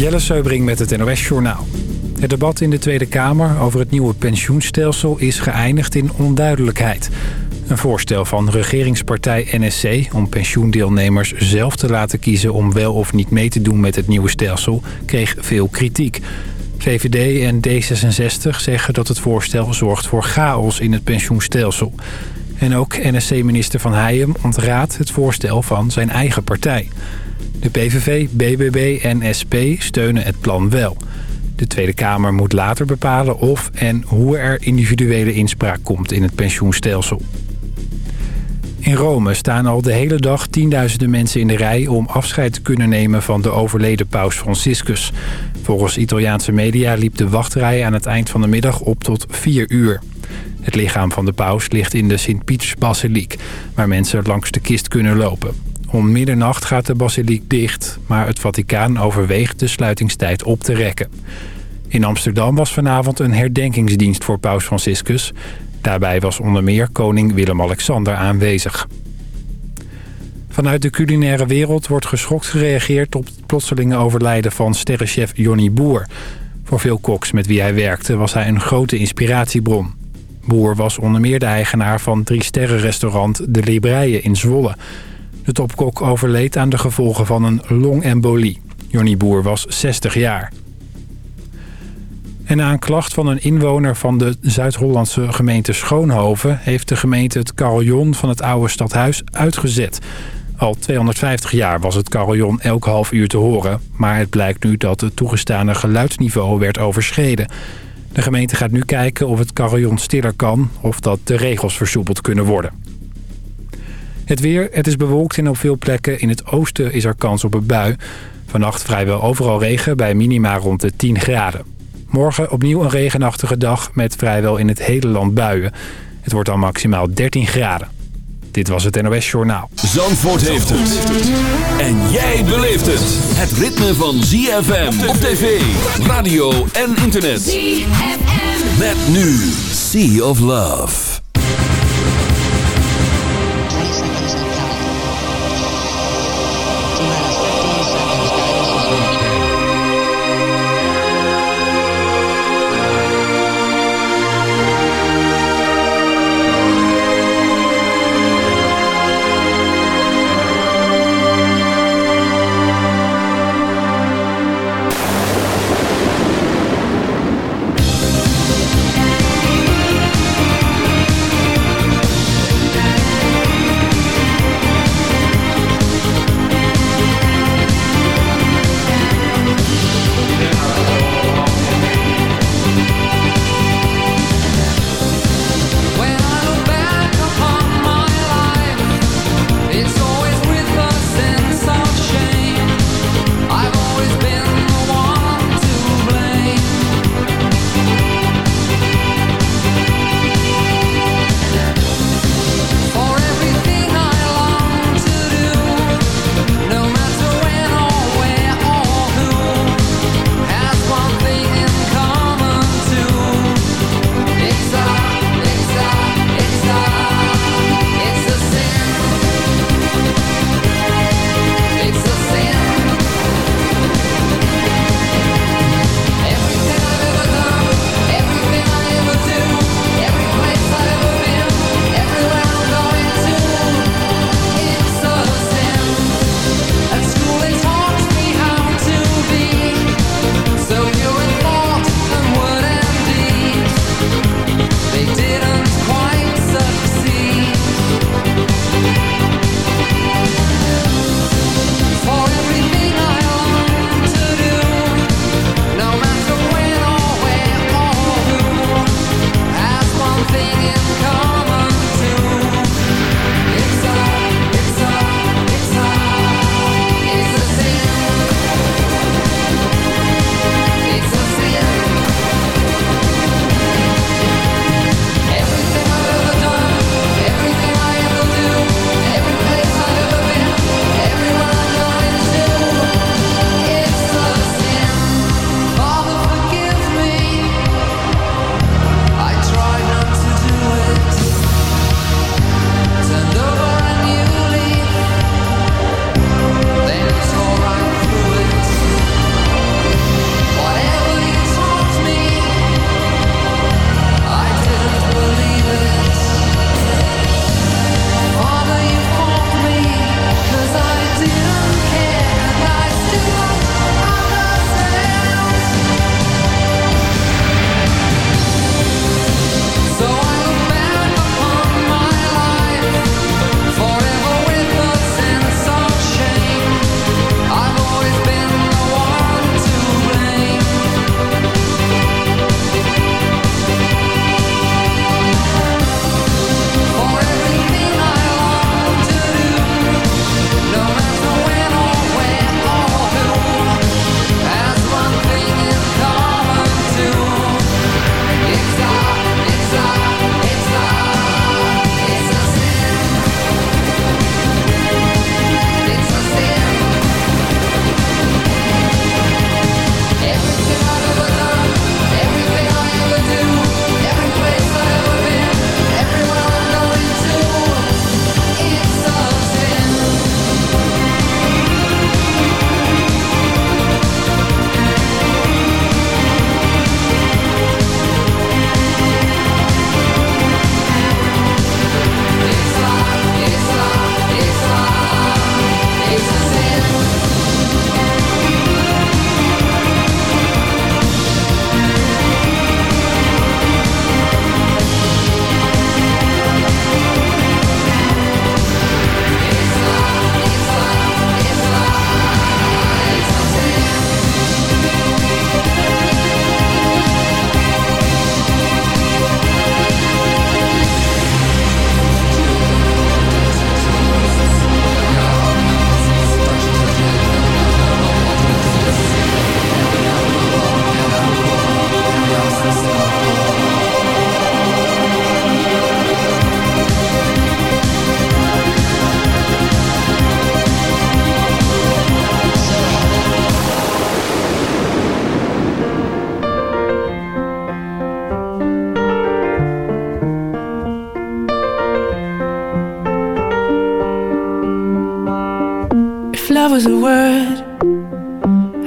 Jelle Seubring met het NOS Journaal. Het debat in de Tweede Kamer over het nieuwe pensioenstelsel is geëindigd in onduidelijkheid. Een voorstel van regeringspartij NSC om pensioendeelnemers zelf te laten kiezen om wel of niet mee te doen met het nieuwe stelsel kreeg veel kritiek. VVD en D66 zeggen dat het voorstel zorgt voor chaos in het pensioenstelsel. En ook NSC-minister Van Heijem ontraadt het voorstel van zijn eigen partij. De PVV, BBB en SP steunen het plan wel. De Tweede Kamer moet later bepalen of en hoe er individuele inspraak komt in het pensioenstelsel. In Rome staan al de hele dag tienduizenden mensen in de rij... om afscheid te kunnen nemen van de overleden paus Franciscus. Volgens Italiaanse media liep de wachtrij aan het eind van de middag op tot vier uur. Het lichaam van de paus ligt in de Sint-Pieters-basiliek... waar mensen langs de kist kunnen lopen. Om middernacht gaat de basiliek dicht... maar het Vaticaan overweegt de sluitingstijd op te rekken. In Amsterdam was vanavond een herdenkingsdienst voor paus Franciscus... Daarbij was onder meer koning Willem-Alexander aanwezig. Vanuit de culinaire wereld wordt geschokt gereageerd op het plotselinge overlijden van sterrenchef Johnny Boer. Voor veel koks met wie hij werkte was hij een grote inspiratiebron. Boer was onder meer de eigenaar van drie sterrenrestaurant De Libreien in Zwolle. De topkok overleed aan de gevolgen van een longembolie. Johnny Boer was 60 jaar. En na een klacht van een inwoner van de Zuid-Hollandse gemeente Schoonhoven... heeft de gemeente het carillon van het oude stadhuis uitgezet. Al 250 jaar was het carillon elk half uur te horen... maar het blijkt nu dat het toegestane geluidsniveau werd overschreden. De gemeente gaat nu kijken of het carillon stiller kan... of dat de regels versoepeld kunnen worden. Het weer, het is bewolkt en op veel plekken in het oosten is er kans op een bui. Vannacht vrijwel overal regen bij minima rond de 10 graden. Morgen opnieuw een regenachtige dag met vrijwel in het hele land buien. Het wordt dan maximaal 13 graden. Dit was het NOS Journaal. Zandvoort heeft het. En jij beleeft het. Het ritme van ZFM op tv, radio en internet. ZFM. Met nu Sea of Love.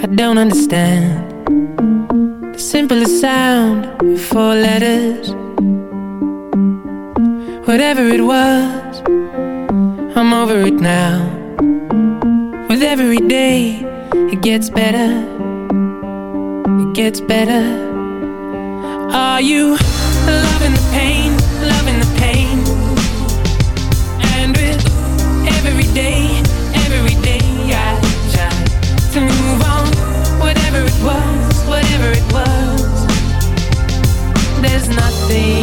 I don't understand. The simplest sound of four letters. Whatever it was I'm over it now. With every day It gets better. It gets better. Are you loving the pain? Loving the see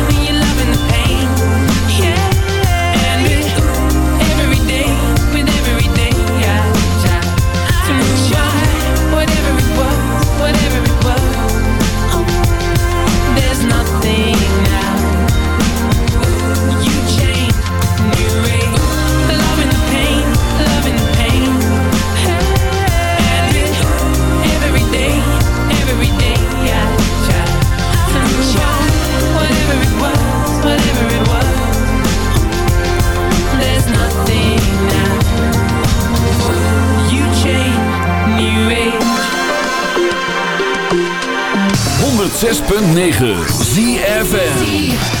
106.9 ZFN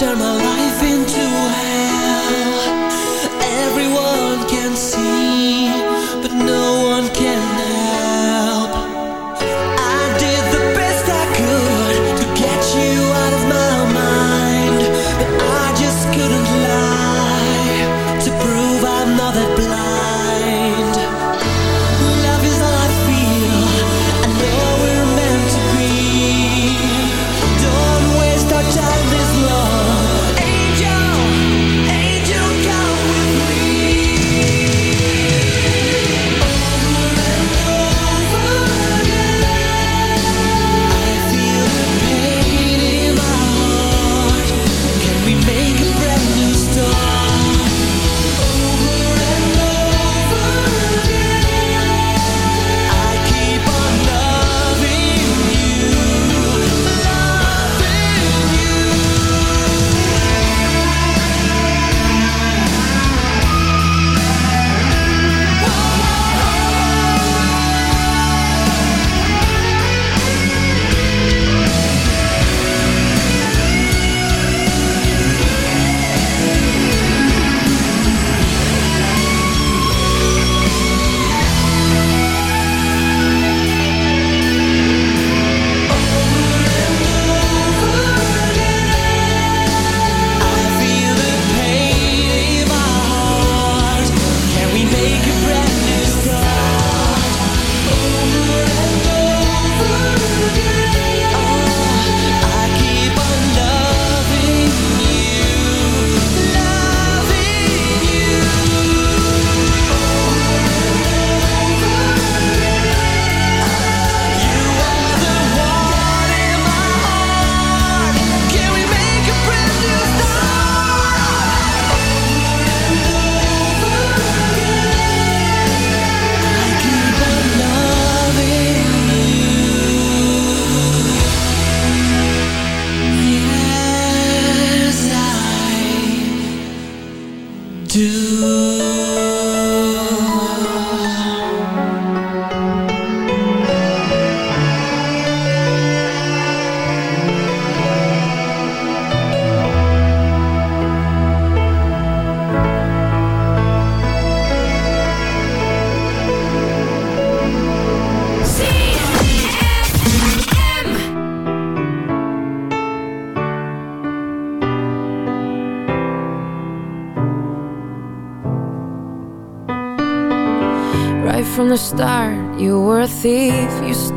turn my life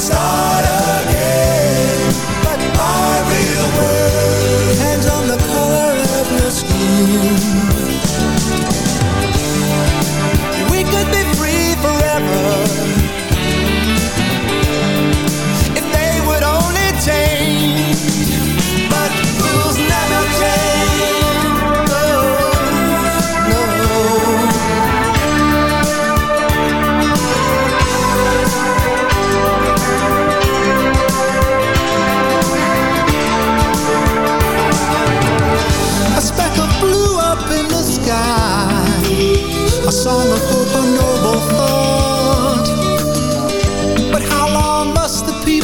start up.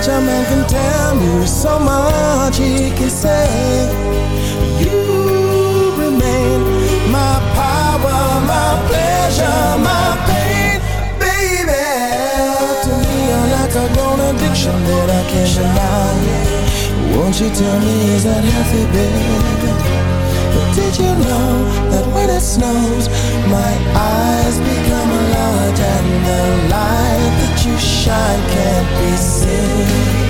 much a man can tell me, so much he can say. You remain my power, my pleasure, my pain, baby. To me, you're like a grown addiction that I can't deny. Won't you tell me, is that healthy, baby? Did you know that when it snows, my eyes become a lot and the light that you shine can't be seen?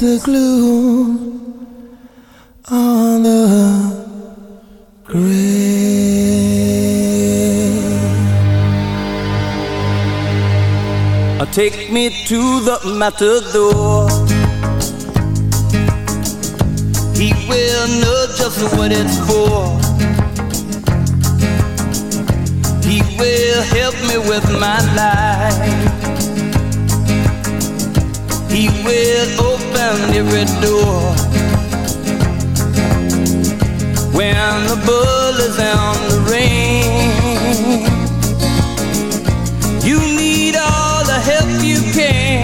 The glue on the grave. Take me to the matador. He will know just what it's for. He will help me with my life. He will open every door. When the bull is on the rain, you need all the help you can.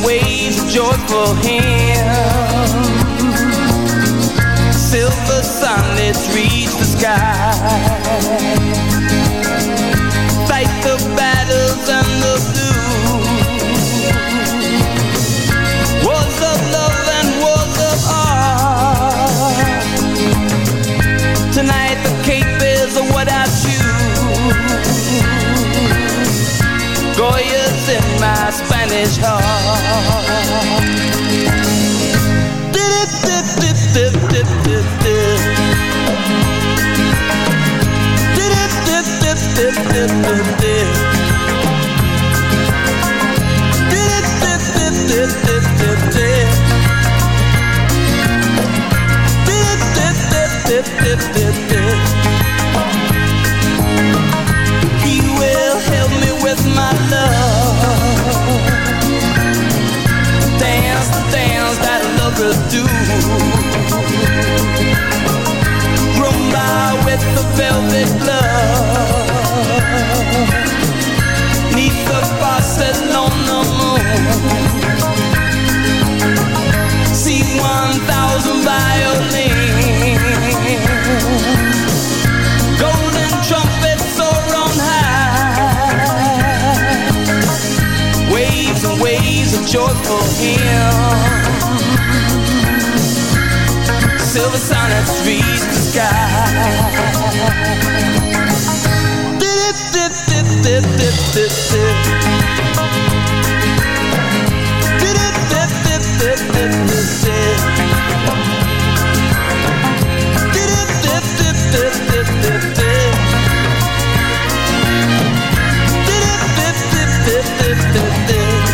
waves of joyful hymns. Silver sunlets reach the sky. Joyful hymns. Silver sonnets reach the sky. Dip, dip, dip, dip, dip, dip, dip. Dip, dip, dip, dip, dip, dip, dip. Dip, dip, dip, dip, dip, dip, dip. Dip, dip, dip, dip, dip, dip, dip. Dip,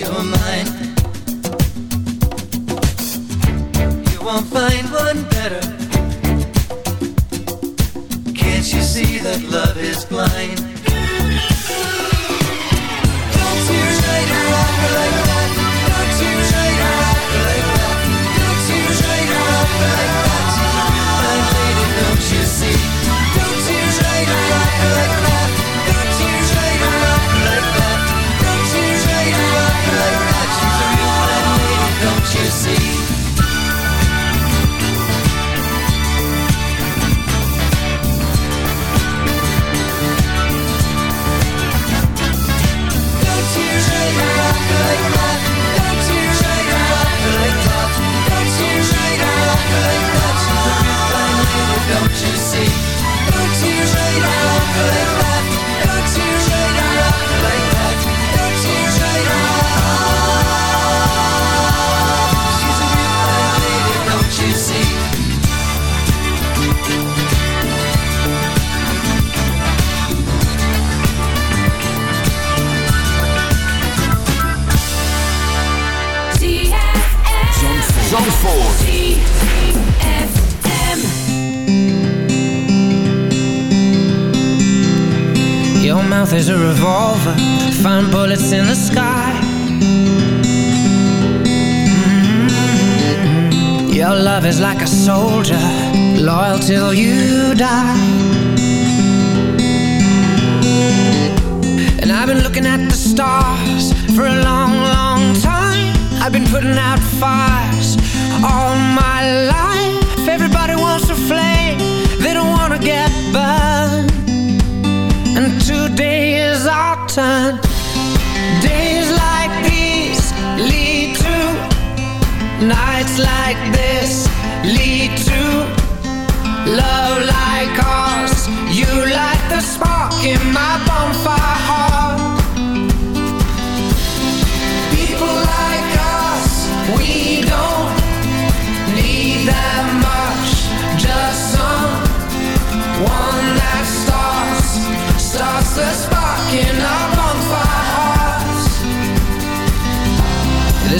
You. You won't find what till you die. And I've been looking at the stars for a long, long time. I've been putting out fires all my life.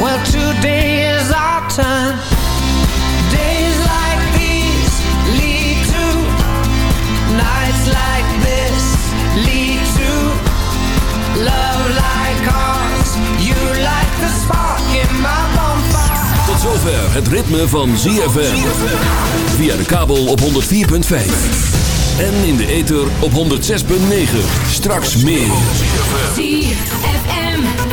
Well, today is our turn. Days like these lead to nights like this lead to love like ours. You like the spark in my bonfire. Tot zover het ritme van ZFM. Via de kabel op 104.5. En in de ether op 106.9. Straks meer. ZFM.